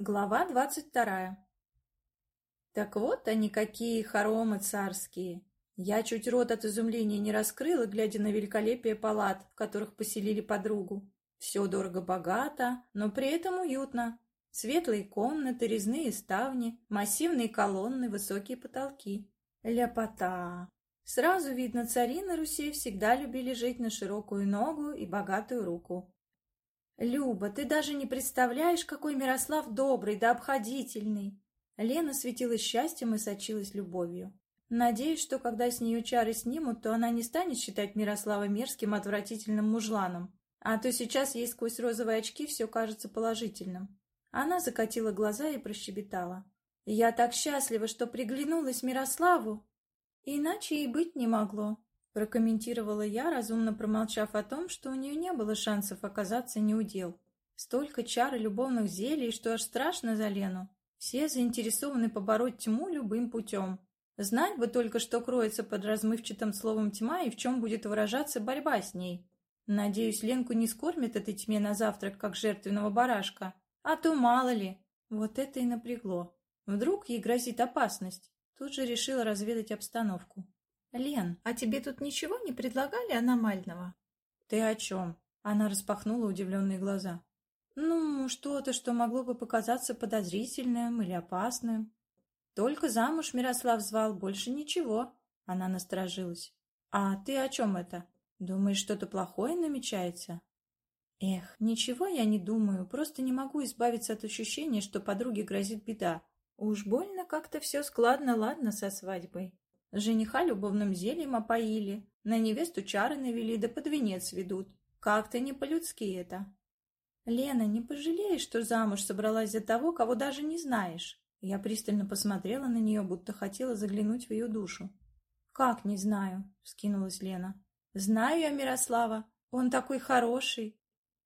Глава двадцать вторая. Так вот они какие хоромы царские. Я чуть рот от изумления не раскрыла, глядя на великолепие палат, в которых поселили подругу. Все дорого-богато, но при этом уютно. Светлые комнаты, резные ставни, массивные колонны, высокие потолки. Ляпота. Сразу видно, цари на Руси всегда любили жить на широкую ногу и богатую руку. «Люба, ты даже не представляешь, какой Мирослав добрый да обходительный!» Лена светилась счастьем и сочилась любовью. Надеюсь, что когда с нее чары снимут, то она не станет считать Мирослава мерзким, отвратительным мужланом. А то сейчас ей сквозь розовые очки все кажется положительным. Она закатила глаза и прощебетала. «Я так счастлива, что приглянулась Мирославу!» Иначе и быть не могло прокомментировала я, разумно промолчав о том, что у нее не было шансов оказаться неудел. Столько чар и любовных зелий, что аж страшно за Лену. Все заинтересованы побороть тьму любым путем. Знать бы только, что кроется под размывчатым словом «тьма» и в чем будет выражаться борьба с ней. Надеюсь, Ленку не скормит этой тьме на завтрак, как жертвенного барашка. А то мало ли. Вот это и напрягло. Вдруг ей грозит опасность. Тут же решила разведать обстановку. «Лен, а тебе тут ничего не предлагали аномального?» «Ты о чем?» Она распахнула удивленные глаза. «Ну, что-то, что могло бы показаться подозрительным или опасным. Только замуж Мирослав звал, больше ничего». Она насторожилась. «А ты о чем это? Думаешь, что-то плохое намечается?» «Эх, ничего я не думаю, просто не могу избавиться от ощущения, что подруге грозит беда. Уж больно как-то все складно-ладно со свадьбой. Жениха любовным зельем опоили, на невесту чары навели, да под венец ведут. Как-то не по-людски это. Лена, не пожалеешь, что замуж собралась за того, кого даже не знаешь? Я пристально посмотрела на нее, будто хотела заглянуть в ее душу. «Как не знаю?» — вскинулась Лена. «Знаю я Мирослава. Он такой хороший».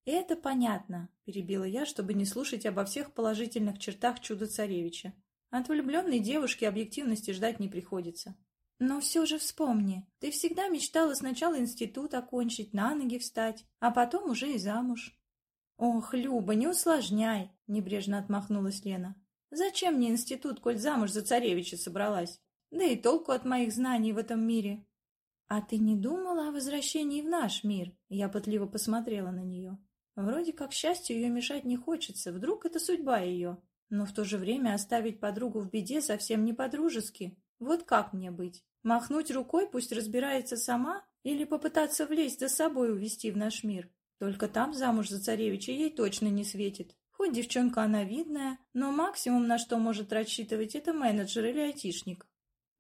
«Это понятно», — перебила я, чтобы не слушать обо всех положительных чертах чуда-царевича. От влюбленной девушки объективности ждать не приходится. Но все же вспомни, ты всегда мечтала сначала институт окончить, на ноги встать, а потом уже и замуж. Ох, Люба, не усложняй, небрежно отмахнулась Лена. Зачем мне институт, коль замуж за царевича собралась? Да и толку от моих знаний в этом мире. А ты не думала о возвращении в наш мир? Я пытливо посмотрела на нее. Вроде как счастью ее мешать не хочется, вдруг это судьба ее. Но в то же время оставить подругу в беде совсем не по-дружески. Вот как мне быть? Махнуть рукой, пусть разбирается сама, или попытаться влезть за собой увести в наш мир. Только там замуж за царевича ей точно не светит. Хоть девчонка она видная, но максимум, на что может рассчитывать, это менеджер или айтишник.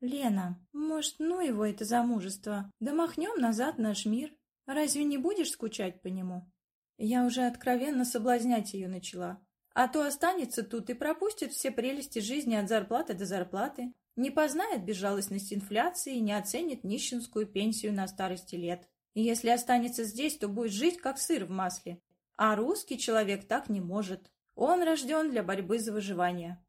Лена, может, ну его это замужество, да махнем назад наш мир. Разве не будешь скучать по нему? Я уже откровенно соблазнять ее начала. А то останется тут и пропустит все прелести жизни от зарплаты до зарплаты. Не познает безжалостность инфляции, не оценит нищенскую пенсию на старости лет. И если останется здесь, то будет жить, как сыр в масле. А русский человек так не может. Он рожден для борьбы за выживание.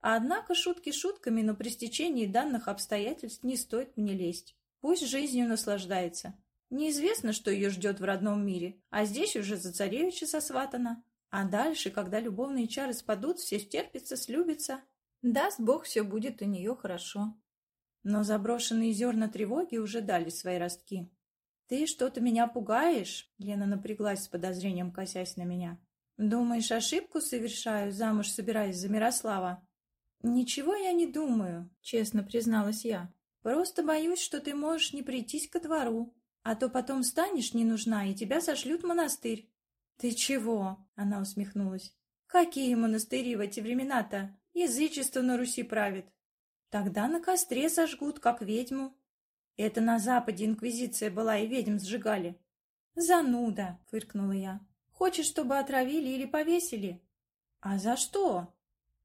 Однако шутки шутками, но при стечении данных обстоятельств не стоит мне лезть. Пусть жизнью наслаждается. Неизвестно, что ее ждет в родном мире, а здесь уже за царевича сосватана. А дальше, когда любовные чары спадут, все стерпятся, слюбятся, Даст Бог, все будет у нее хорошо. Но заброшенные зерна тревоги уже дали свои ростки. «Ты что-то меня пугаешь?» Лена напряглась с подозрением, косясь на меня. «Думаешь, ошибку совершаю, замуж собираясь за Мирослава?» «Ничего я не думаю», — честно призналась я. «Просто боюсь, что ты можешь не прийтись ко двору, а то потом станешь не нужна, и тебя сошлют в монастырь». «Ты чего?» — она усмехнулась. «Какие монастыри в эти времена-то? Язычество на Руси правит. Тогда на костре сожгут, как ведьму. Это на Западе инквизиция была и ведьм сжигали. Зануда, фыркнула я. Хочешь, чтобы отравили или повесили? А за что?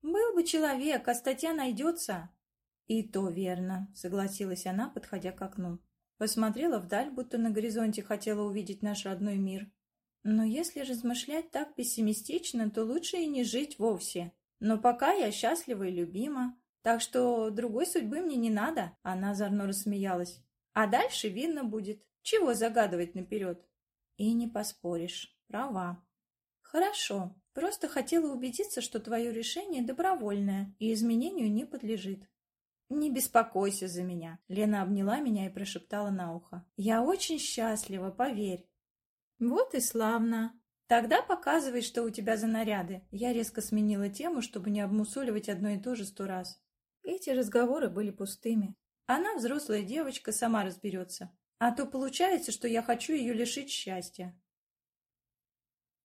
Был бы человек, а статья найдется. И то верно, согласилась она, подходя к окну. Посмотрела вдаль, будто на горизонте хотела увидеть наш родной мир. Но если размышлять так пессимистично, то лучше и не жить вовсе. Но пока я счастлива и любима, так что другой судьбы мне не надо, она озорно рассмеялась. А дальше видно будет, чего загадывать наперед. И не поспоришь, права. Хорошо, Просто хотела убедиться, что твое решение добровольное и изменению не подлежит. «Не беспокойся за меня», — Лена обняла меня и прошептала на ухо. «Я очень счастлива, поверь». «Вот и славно. Тогда показывай, что у тебя за наряды». Я резко сменила тему, чтобы не обмусоливать одно и то же сто раз. Эти разговоры были пустыми. Она взрослая девочка, сама разберется. А то получается, что я хочу ее лишить счастья.